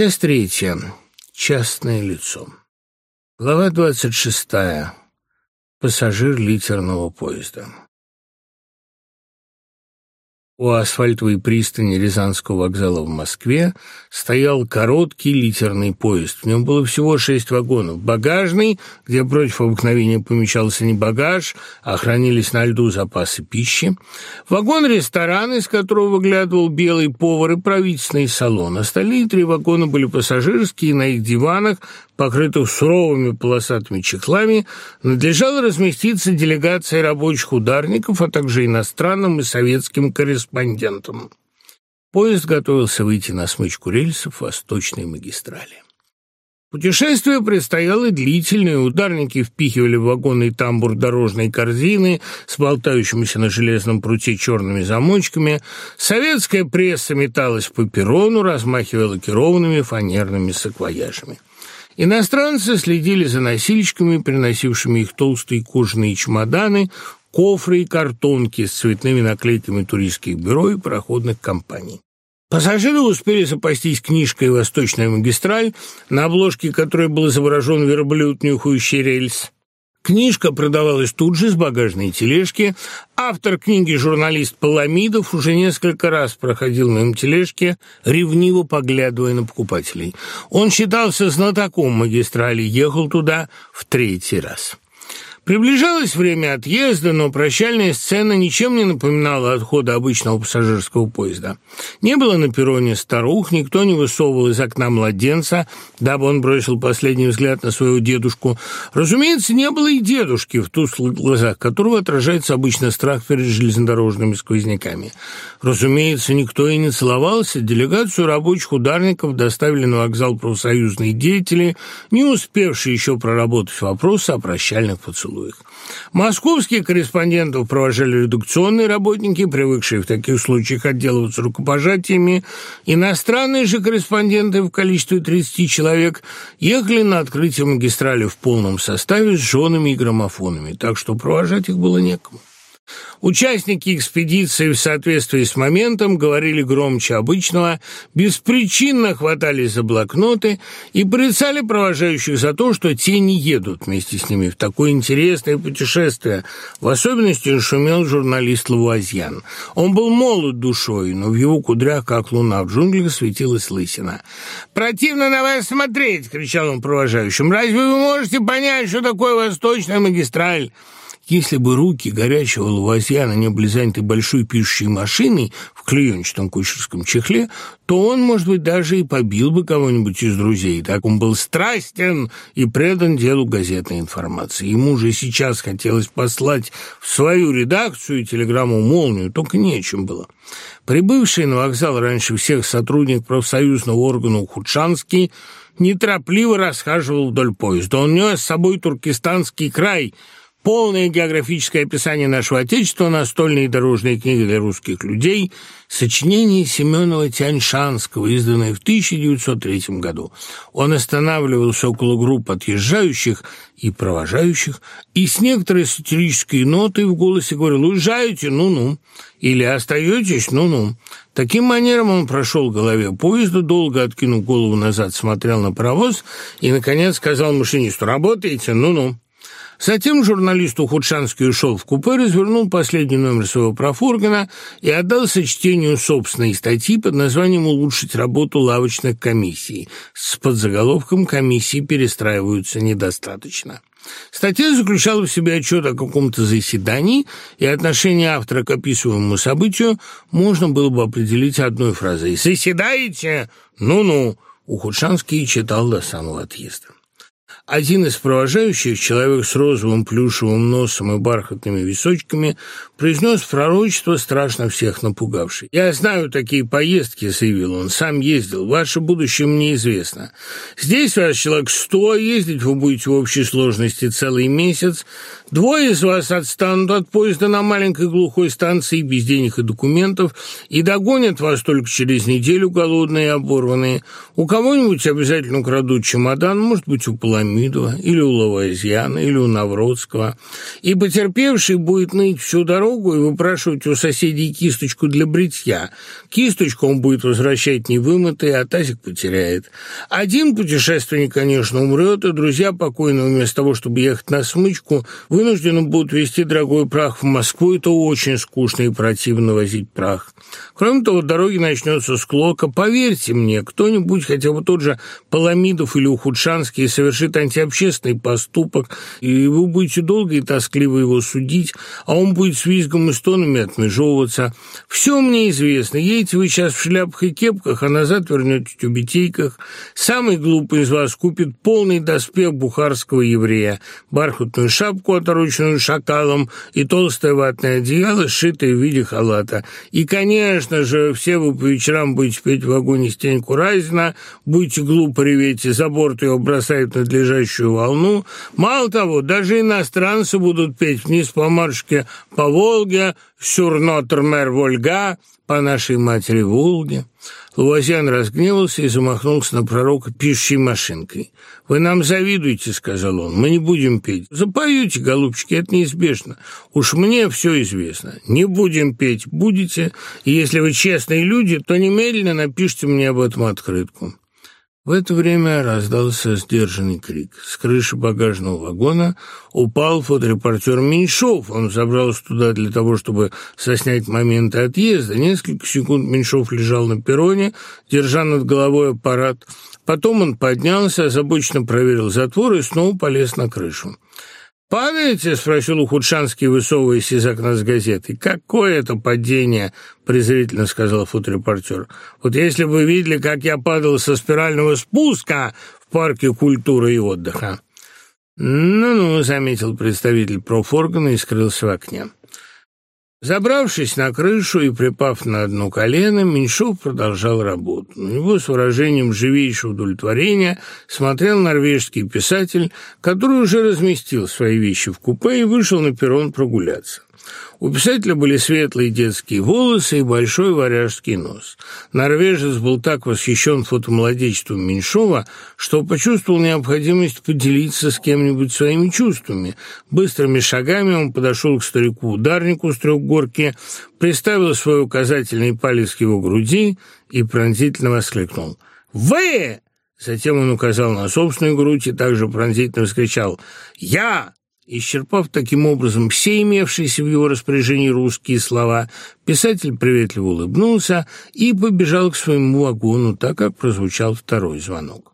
Часть третья. Частное лицо. Глава 26. Пассажир литерного поезда. У асфальтовой пристани Рязанского вокзала в Москве стоял короткий литерный поезд. В нем было всего шесть вагонов. Багажный, где против обыкновения помещался не багаж, а хранились на льду запасы пищи. Вагон-ресторан, из которого выглядывал белый повар и правительственный салон. Остальные три вагона были пассажирские, на их диванах, покрытых суровыми полосатыми чехлами, надлежало разместиться делегация рабочих ударников, а также иностранным и советским корреспондентам корреспондентом. Поезд готовился выйти на смычку рельсов восточной магистрали. Путешествие предстояло длительное, ударники впихивали в вагоны и тамбур дорожной корзины с болтающимися на железном пруте черными замочками, советская пресса металась по перрону, размахивая лакированными фанерными саквояжами. Иностранцы следили за носильщиками, приносившими их толстые кожаные чемоданы, кофры и картонки с цветными наклейками туристских бюро и пароходных компаний. Пассажиры успели запастись книжкой «Восточная магистраль», на обложке которой был изображен верблюд, нюхающий рельс. Книжка продавалась тут же с багажной тележки. Автор книги, журналист Паламидов, уже несколько раз проходил на им тележке, ревниво поглядывая на покупателей. Он считался знатоком магистрали, ехал туда в третий раз. Приближалось время отъезда, но прощальная сцена ничем не напоминала отхода обычного пассажирского поезда. Не было на перроне старух, никто не высовывал из окна младенца, дабы он бросил последний взгляд на своего дедушку. Разумеется, не было и дедушки, в туслых глазах которого отражается обычно страх перед железнодорожными сквозняками. Разумеется, никто и не целовался. Делегацию рабочих ударников доставили на вокзал профсоюзные деятели, не успевшие еще проработать вопросы о прощальных поцелуях обоих. Московский корреспондент провожали редукционные работники, привыкшие в таких случаях отделываться рукопожатиями. Иностранные же корреспонденты в количестве 30 человек ехали на открытие магистрали в полном составе с женами и граммофонами, так что провожать их было некому. Участники экспедиции в соответствии с моментом говорили громче обычного, беспричинно хватали за блокноты и порицали провожающих за то, что те не едут вместе с ними в такое интересное путешествие. В особенности шумел журналист Лавуазьян. Он был молод душой, но в его кудрях, как луна в джунглях, светилась лысина. «Противно на вас смотреть!» — кричал он провожающим. «Разве вы можете понять, что такое восточная магистраль?» Если бы руки горячего лавазьяна не были заняты большой пишущей машиной в клеенчатом кучерском чехле, то он, может быть, даже и побил бы кого-нибудь из друзей. Так он был страстен и предан делу газетной информации. Ему же сейчас хотелось послать в свою редакцию телеграмму «Молнию», только нечем было. Прибывший на вокзал раньше всех сотрудник профсоюзного органа Ухудшанский неторопливо расхаживал вдоль поезда. Он нес с собой туркестанский край – полное географическое описание нашего Отечества, настольные дорожные книги для русских людей, сочинение Семенова Тяньшанского, изданное в 1903 году. Он останавливался около групп отъезжающих и провожающих, и с некоторой сатирической нотой в голосе говорил «Уезжаете? Ну-ну!» или «Остаетесь? Ну-ну!» Таким манером он прошел голове поезда, долго откинув голову назад, смотрел на паровоз и, наконец, сказал машинисту «Работаете? Ну-ну!» Затем журналист Худшанский ушел в купе, развернул последний номер своего профоргана и отдался чтению собственной статьи под названием «Улучшить работу лавочных комиссий» с подзаголовком «Комиссии перестраиваются недостаточно». Статья заключала в себе отчет о каком-то заседании, и отношение автора к описываемому событию можно было бы определить одной фразой «Заседаете? Ну-ну!» Ухудшанский читал до самого отъезда. Один из провожающих, человек с розовым плюшевым носом и бархатными височками, произнес пророчество, страшно всех напугавшее. «Я знаю такие поездки», — заявил он, — «сам ездил. Ваше будущее мне известно. Здесь вас человек сто, ездить вы будете в общей сложности целый месяц. Двое из вас отстанут от поезда на маленькой глухой станции без денег и документов и догонят вас только через неделю голодные и оборванные. У кого-нибудь обязательно украдут чемодан, может быть, у поломит пирамиду или у Лавазьяна, или у Навродского, и потерпевший будет ныть всю дорогу и выпрашивать у соседей кисточку для бритья. Кисточку он будет возвращать невымытой, а тазик потеряет. Один путешественник, конечно, умрет, и друзья покойного вместо того, чтобы ехать на смычку, вынуждены будут везти дорогой прах в Москву, Это очень скучно и противно возить прах. Кроме того, дороги начнется склока. Поверьте мне, кто-нибудь, хотя бы тот же Паламидов или Ухудшанский, совершит антиобщественный поступок, и вы будете долго и тоскливо его судить, а он будет с визгом и стонами отмежевываться. Все мне известно, едете вы сейчас в шляпах и кепках, а назад вернете в тюбетейках. Самый глупый из вас купит полный доспех бухарского еврея, бархатную шапку, отороченную шакалом, и толстое ватное одеяло, сшитое в виде халата. И, конечно же, все вы по вечерам будете петь в вагоне стенку Разина, будете глупо реветь, и за борт его бросают надлежащим разрешивал. Мало того, даже иностранцы будут петь вниз по маршке по Волге, сюрнотр-мэр Вольга, по нашей матери Волге. Лавазьян разгневался и замахнулся на пророка пишущей машинкой. «Вы нам завидуете», — сказал он, — «мы не будем петь». «Запоете, голубчики, это неизбежно. Уж мне все известно. Не будем петь, будете. И если вы честные люди, то немедленно напишите мне об этом открытку». В это время раздался сдержанный крик. С крыши багажного вагона упал фоторепортер Меньшов. Он забрался туда для того, чтобы соснять моменты отъезда. Несколько секунд Меньшов лежал на перроне, держа над головой аппарат. Потом он поднялся, озабоченно проверил затвор и снова полез на крышу. «Помните, — спросил Ухудшанский высовываясь из окна с газеты, — какое это падение?» — презрительно сказал фоторепортер. «Вот если бы вы видели, как я падал со спирального спуска в парке культуры и отдыха». «Ну-ну», — заметил представитель профоргана и скрылся в окне. Забравшись на крышу и припав на одно колено, Меньшов продолжал работу. На него с выражением живейшего удовлетворения смотрел норвежский писатель, который уже разместил свои вещи в купе и вышел на перрон прогуляться. У писателя были светлые детские волосы и большой варяжский нос. Норвежец был так восхищен фотомолодечеством Меньшова, что почувствовал необходимость поделиться с кем-нибудь своими чувствами. Быстрыми шагами он подошел к старику-ударнику с трехгорки, приставил свой указательный палец к его груди и пронзительно воскликнул. «Вы!» Затем он указал на собственную грудь и также пронзительно вскричал «Я!» Исчерпав таким образом все имевшиеся в его распоряжении русские слова, писатель приветливо улыбнулся и побежал к своему вагону, так как прозвучал второй звонок.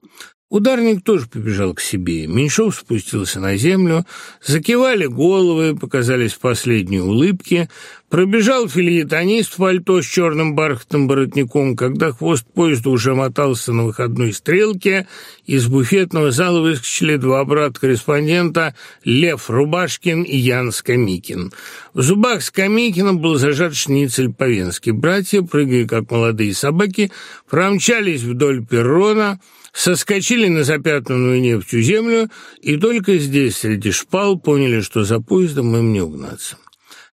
Ударник тоже побежал к себе. Меньшов спустился на землю, закивали головы, показались последние улыбки. Пробежал филеетонист в пальто с черным бархатным воротником, когда хвост поезда уже мотался на выходной стрелке, из буфетного зала выскочили два брата-корреспондента Лев Рубашкин и Ян Скамикин. В зубах Скамикина был зажат шницель по-венски. Братья, прыгая как молодые собаки, промчались вдоль перрона — соскочили на запятнанную нефтью землю и только здесь, среди шпал, поняли, что за поездом им не угнаться.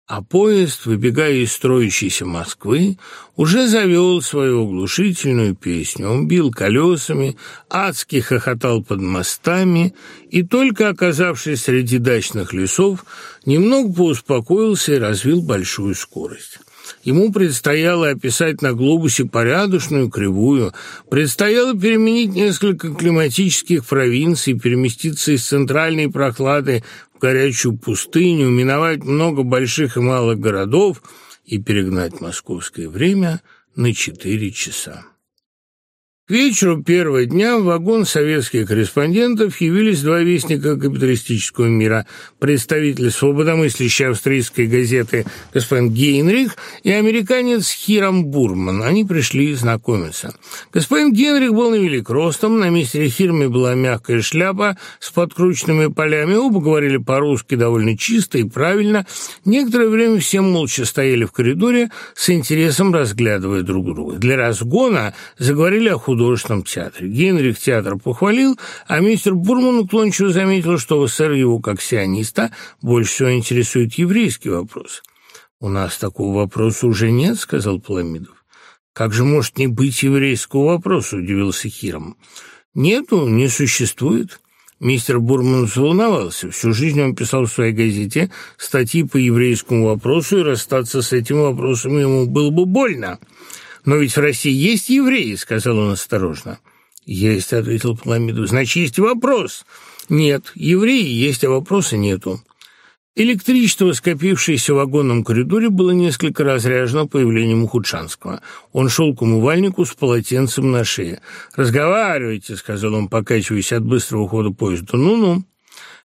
А поезд, выбегая из строящейся Москвы, уже завел свою оглушительную песню. Он бил колесами, адски хохотал под мостами, и только оказавшись среди дачных лесов, немного поуспокоился и развил большую скорость. Ему предстояло описать на глобусе порядочную кривую, предстояло переменить несколько климатических провинций, переместиться из центральной прохлады в горячую пустыню, миновать много больших и малых городов и перегнать московское время на четыре часа. К вечеру первого дня в вагон советских корреспондентов явились два вестника капиталистического мира, представитель свободомыслящей австрийской газеты господин Генрих и американец Хиром Бурман. Они пришли знакомиться. Господин Генрих был невелик ростом, на месте Хирме была мягкая шляпа с подкрученными полями, оба говорили по-русски довольно чисто и правильно. Некоторое время все молча стояли в коридоре, с интересом разглядывая друг друга. Для разгона заговорили о художестве художественном театре. Генрих театр похвалил, а мистер Бурман уклончиво заметил, что сэр его, как сиониста, больше всего интересует еврейский вопрос. «У нас такого вопроса уже нет», — сказал Пламидов. «Как же может не быть еврейского вопроса?» — удивился Хиром. «Нету, не существует». Мистер Бурман взволновался. Всю жизнь он писал в своей газете статьи по еврейскому вопросу, и расстаться с этим вопросом ему было бы больно. Но ведь в России есть евреи, сказал он осторожно. Есть, ответил Паламиду. Значит, есть вопрос. Нет, евреи есть, а вопроса нету. Электричество, скопившееся в вагонном коридоре, было несколько разряжено появлением Ухудшанского. Он шел к умывальнику с полотенцем на шее. «Разговаривайте», — сказал он, покачиваясь от быстрого хода поезда. «Ну-ну».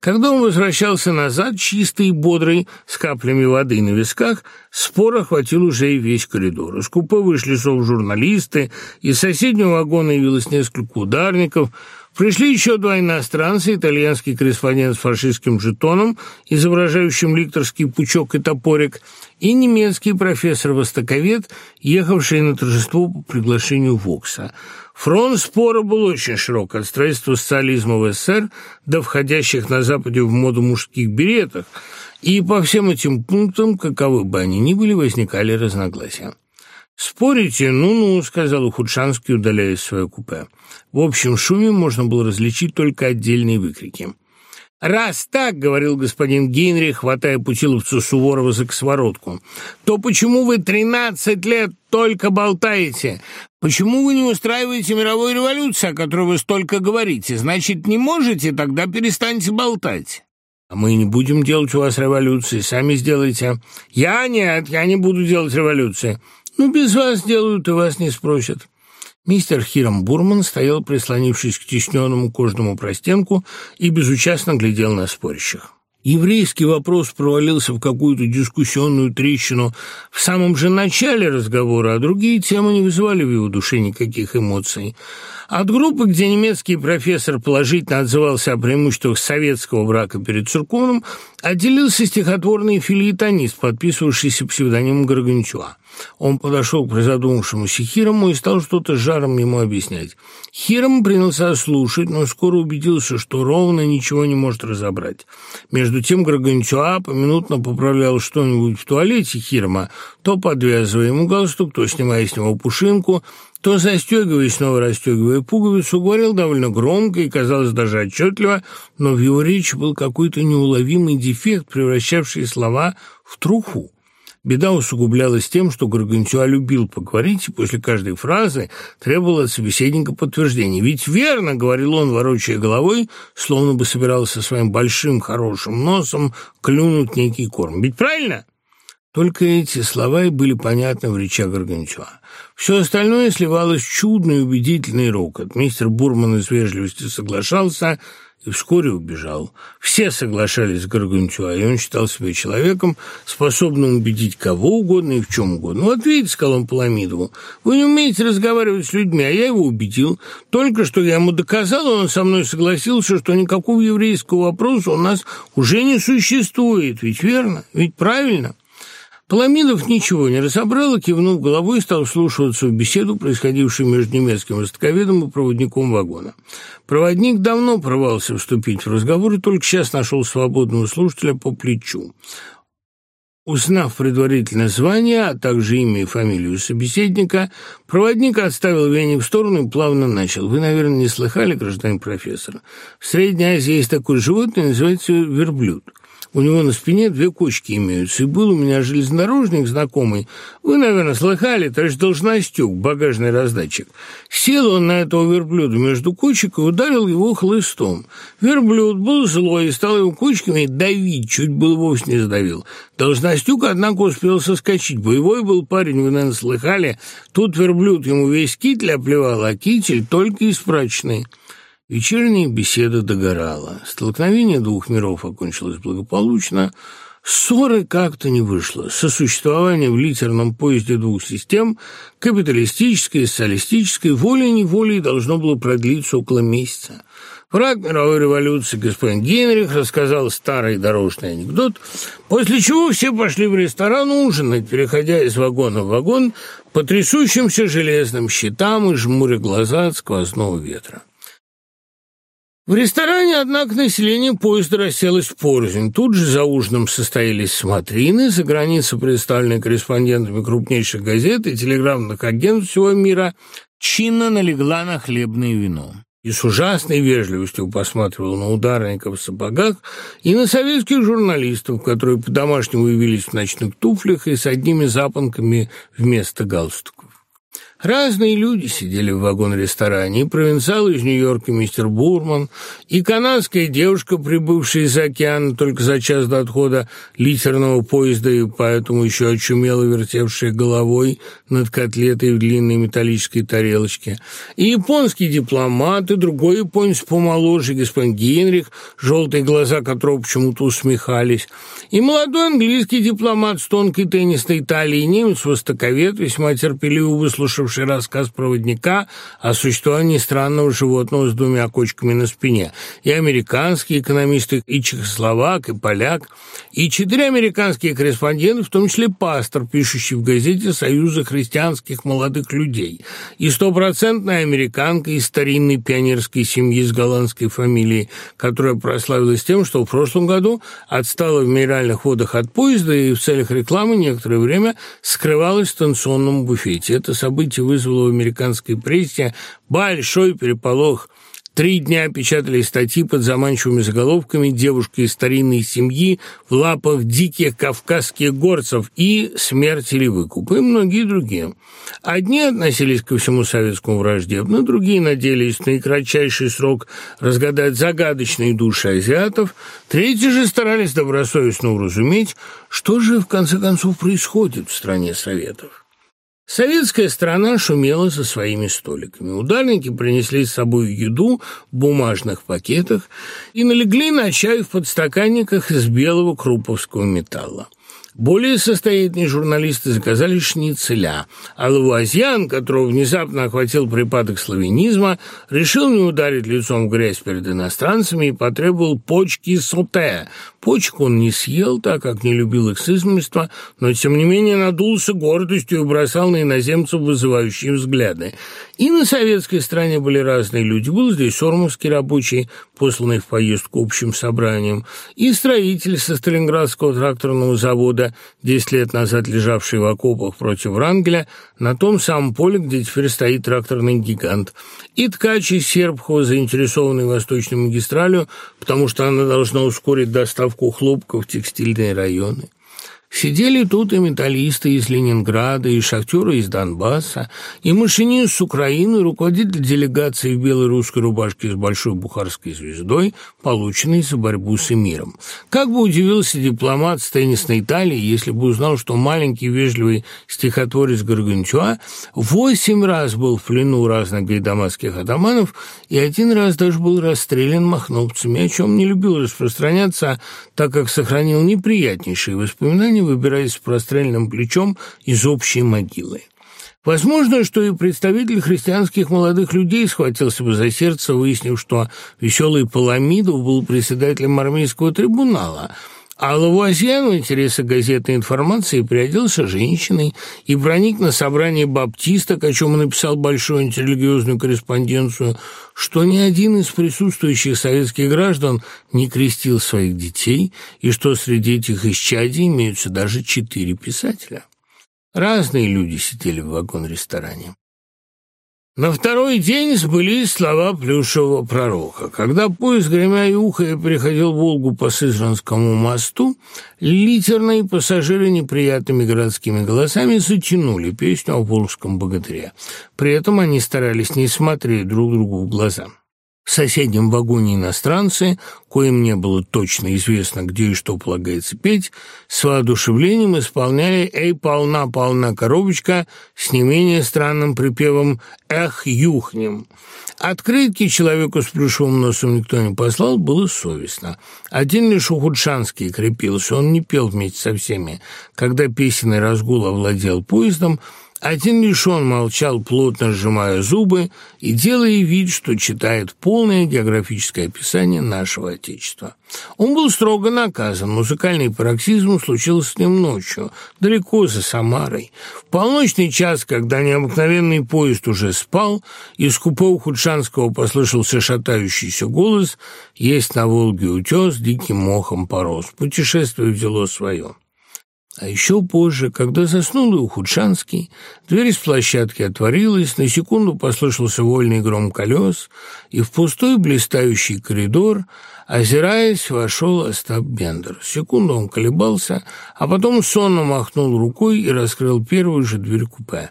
Когда он возвращался назад, чистый и бодрый, с каплями воды на висках, спор охватил уже и весь коридор. Из купе вышли журналисты, из соседнего вагона явилось несколько ударников. Пришли еще два иностранца, итальянский корреспондент с фашистским жетоном, изображающим ликторский пучок и топорик, и немецкий профессор-востоковед, ехавший на торжество по приглашению Вокса – Фронт спора был очень широк, от строительства социализма в СССР до входящих на Западе в моду мужских беретах, и по всем этим пунктам, каковы бы они ни были, возникали разногласия. «Спорите? Ну-ну», — сказал Ухудшанский, удаляясь в свое купе. В общем шуме можно было различить только отдельные выкрики. «Раз так, — говорил господин Генри, хватая Путиловцу Суворова за косворотку, — то почему вы тринадцать лет только болтаете? Почему вы не устраиваете мировой революции, о которой вы столько говорите? Значит, не можете? Тогда перестаньте болтать». «А мы не будем делать у вас революции, сами сделайте». «Я нет, я не буду делать революции». «Ну, без вас делают и вас не спросят». Мистер Хиром Бурман стоял, прислонившись к тесненному кожному простенку и безучастно глядел на спорящих. Еврейский вопрос провалился в какую-то дискуссионную трещину в самом же начале разговора, а другие темы не вызывали в его душе никаких эмоций. От группы, где немецкий профессор положительно отзывался о преимуществах советского брака перед церковным, отделился стихотворный филитонист, подписывавшийся псевдонимом Горгончуа. Он подошел к призадумавшемуся Хирому и стал что-то жаром ему объяснять. Хиром принялся слушать, но скоро убедился, что ровно ничего не может разобрать. Между тем Граганчуа поминутно поправлял что-нибудь в туалете Хирма, то подвязывая ему галстук, то снимая с него пушинку, то, застегивая и снова расстегивая пуговицу, говорил довольно громко и, казалось, даже отчетливо, но в его речи был какой-то неуловимый дефект, превращавший слова в труху. Беда усугублялась тем, что Гаргантюа любил поговорить, и после каждой фразы требовал от собеседника подтверждения. «Ведь верно», — говорил он, ворочая головой, словно бы собирался своим большим хорошим носом клюнуть некий корм. «Ведь правильно?» Только эти слова и были понятны в речах Гаргантюа. Все остальное сливалось в чудный убедительный рокот. Мистер Бурман из вежливости соглашался — и вскоре убежал. Все соглашались с Горгунчу, И он считал себя человеком, способным убедить кого угодно и в чем угодно. Вот видите, сказал он Паламидову, вы не умеете разговаривать с людьми, а я его убедил. Только что я ему доказал, он со мной согласился, что никакого еврейского вопроса у нас уже не существует. Ведь верно? Ведь правильно?» Пламидов ничего не разобрал и, кивнув головой, стал слушаться в беседу, происходившую между немецким востоковедом и проводником вагона. Проводник давно порвался вступить в разговор и только сейчас нашел свободного слушателя по плечу. Узнав предварительное звание, а также имя и фамилию собеседника, проводник отставил веник в сторону и плавно начал. Вы, наверное, не слыхали, гражданин профессор. В Средней Азии есть такое животное, называется верблюд. У него на спине две кочки имеются, и был у меня железнодорожник знакомый. Вы, наверное, слыхали, товарищ Должностюк, багажный раздатчик. Сел он на этого верблюда между кочек и ударил его хлыстом. Верблюд был злой и стал его кочками давить, чуть было вовсе не сдавил. Должностюк, однако, успел соскочить. Боевой был парень, вы, наверное, слыхали. Тут верблюд ему весь китель оплевал, а китель только из прачной. Вечерняя беседа догорала. Столкновение двух миров окончилось благополучно. Ссоры как-то не вышло. Сосуществование в литерном поезде двух систем, капиталистической и социалистической, волей-неволей должно было продлиться около месяца. Враг мировой революции господин Генрих рассказал старый дорожный анекдот, после чего все пошли в ресторан ужинать, переходя из вагона в вагон по трясущимся железным щитам и жмуря глаза от сквозного ветра. В ресторане, однако, население поезда расселось порознь. Тут же за ужином состоялись смотрины, за границей представлены корреспондентами крупнейших газет и телеграммных агентств всего мира, чинно налегла на хлебное вино. И с ужасной вежливостью посматривал на ударников в сапогах и на советских журналистов, которые по-домашнему явились в ночных туфлях и с одними запонками вместо галстука. Разные люди сидели в вагон-ресторане, и провинциал из Нью-Йорка мистер Бурман, и канадская девушка, прибывшая из океана только за час до отхода литерного поезда и поэтому еще очумело вертевшая головой над котлетой в длинной металлической тарелочке, и японский дипломат, и другой японец помоложе, господин Генрих, желтые глаза которого почему-то усмехались, и молодой английский дипломат с тонкой теннисной талией, немец-востоковед, весьма терпеливо выслушавший хороший рассказ проводника о существовании странного животного с двумя кочками на спине. И американский экономист, и чехословак, и поляк, и четыре американские корреспонденты, в том числе пастор, пишущий в газете Союзы христианских молодых людей», и стопроцентная американка из старинной пионерской семьи с голландской фамилией, которая прославилась тем, что в прошлом году отстала в минеральных водах от поезда и в целях рекламы некоторое время скрывалась в станционном буфете. Это событие сайте вызвало в американской прессе большой переполох. Три дня печатали статьи под заманчивыми заголовками «Девушка из старинной семьи в лапах диких кавказских горцев» и «Смерть или выкуп» и многие другие. Одни относились ко всему советскому враждебно, другие надеялись на кратчайший срок разгадать загадочные души азиатов, третьи же старались добросовестно уразуметь, что же в конце концов происходит в стране Советов. Советская страна шумела со своими столиками. Ударники принесли с собой еду в бумажных пакетах и налегли на чай в подстаканниках из белого круповского металла. Более состоятельные журналисты заказали шницеля, а Лавуазьян, которого внезапно охватил припадок славянизма, решил не ударить лицом в грязь перед иностранцами и потребовал почки суте, почку он не съел, так как не любил их эксцизмства, но, тем не менее, надулся гордостью и бросал на иноземцев вызывающие взгляды. И на советской стороне были разные люди. Был здесь сормовский рабочий, посланный в поездку общим собранием, и строитель со Сталинградского тракторного завода, 10 лет назад лежавший в окопах против Врангеля, на том самом поле, где теперь стоит тракторный гигант, и ткач из Сербхова, заинтересованный восточной магистралью, потому что она должна ускорить доставку в кухлопка в текстильной районы. Сидели тут и металлисты из Ленинграда, и шахтеры из Донбасса, и машинист с Украины, руководитель делегации в белой русской рубашке с большой бухарской звездой, полученной за борьбу с эмиром. Как бы удивился дипломат с теннисной Италии, если бы узнал, что маленький вежливый стихотворец Гаргантюа восемь раз был в плену разных гайдамасских атаманов и один раз даже был расстрелян махновцами, о чем не любил распространяться, так как сохранил неприятнейшие воспоминания выбираясь с прострельном плечом из общей могилы. Возможно, что и представитель христианских молодых людей схватился бы за сердце, выяснив, что веселый Паламидов был председателем армейского трибунала – Алавуазьян в интересах газетной информации приоделся женщиной и проник на собрание баптисток, о чем он написал большую религиозную корреспонденцию, что ни один из присутствующих советских граждан не крестил своих детей и что среди этих исчадий имеются даже четыре писателя. Разные люди сидели в вагон-ресторане. На второй день сбылись слова Плюшевого пророка. Когда поезд, гремя и ухая, переходил Волгу по Сызранскому мосту, литерные пассажиры неприятными городскими голосами затянули песню о волжском богатыре. При этом они старались не смотреть друг другу в глаза соседнем вагоне иностранцы, коим не было точно известно, где и что полагается петь, с воодушевлением исполняли «Эй, полна, полна коробочка» с не менее странным припевом «Эх, юхнем». Открытки человеку с плюшевым носом никто не послал, было совестно. Один лишь Ухудшанский крепился, он не пел вместе со всеми. Когда песенный разгул овладел поездом – один Мишон молчал, плотно сжимая зубы, и делая вид, что читает полное географическое описание нашего Отечества. Он был строго наказан, музыкальный пароксизм случился с ним ночью, далеко за Самарой. В полночный час, когда необыкновенный поезд уже спал, из купов Худшанского послышался шатающийся голос «Есть на Волге утес, диким мохом порос». Путешествие взяло свое. А еще позже, когда заснул и Ухудшанский, дверь с площадки отворилась, на секунду послышался вольный гром колес, и в пустой блистающий коридор, озираясь, вошел Остап Бендер. Секунду он колебался, а потом сонно махнул рукой и раскрыл первую же дверь купе.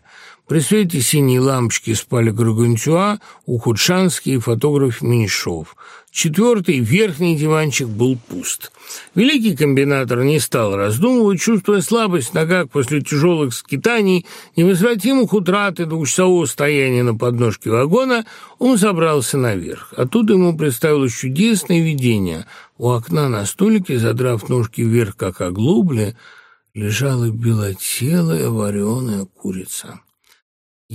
При синей лампочки спали Горгунцюа, Ухудшанский и фотограф Меньшов. Четвертый верхний диванчик был пуст. Великий комбинатор не стал раздумывать, чувствуя слабость в ногах после тяжелых скитаний, невозвратимых утрат и двухчасового стояния на подножке вагона, он забрался наверх. Оттуда ему представилось чудесное видение. У окна на столике, задрав ножки вверх, как оглубли, лежала белотелая вареная курица.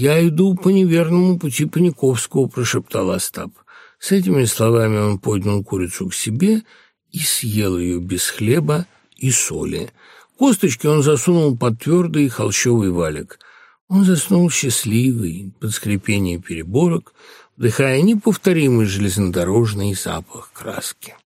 Я иду по неверному пути Паниковского, прошептал Остап. С этими словами он поднял курицу к себе и съел ее без хлеба и соли. Косточки он засунул под твердый холщовый валик. Он заснул счастливый, под скрипение переборок, вдыхая неповторимый железнодорожный запах краски.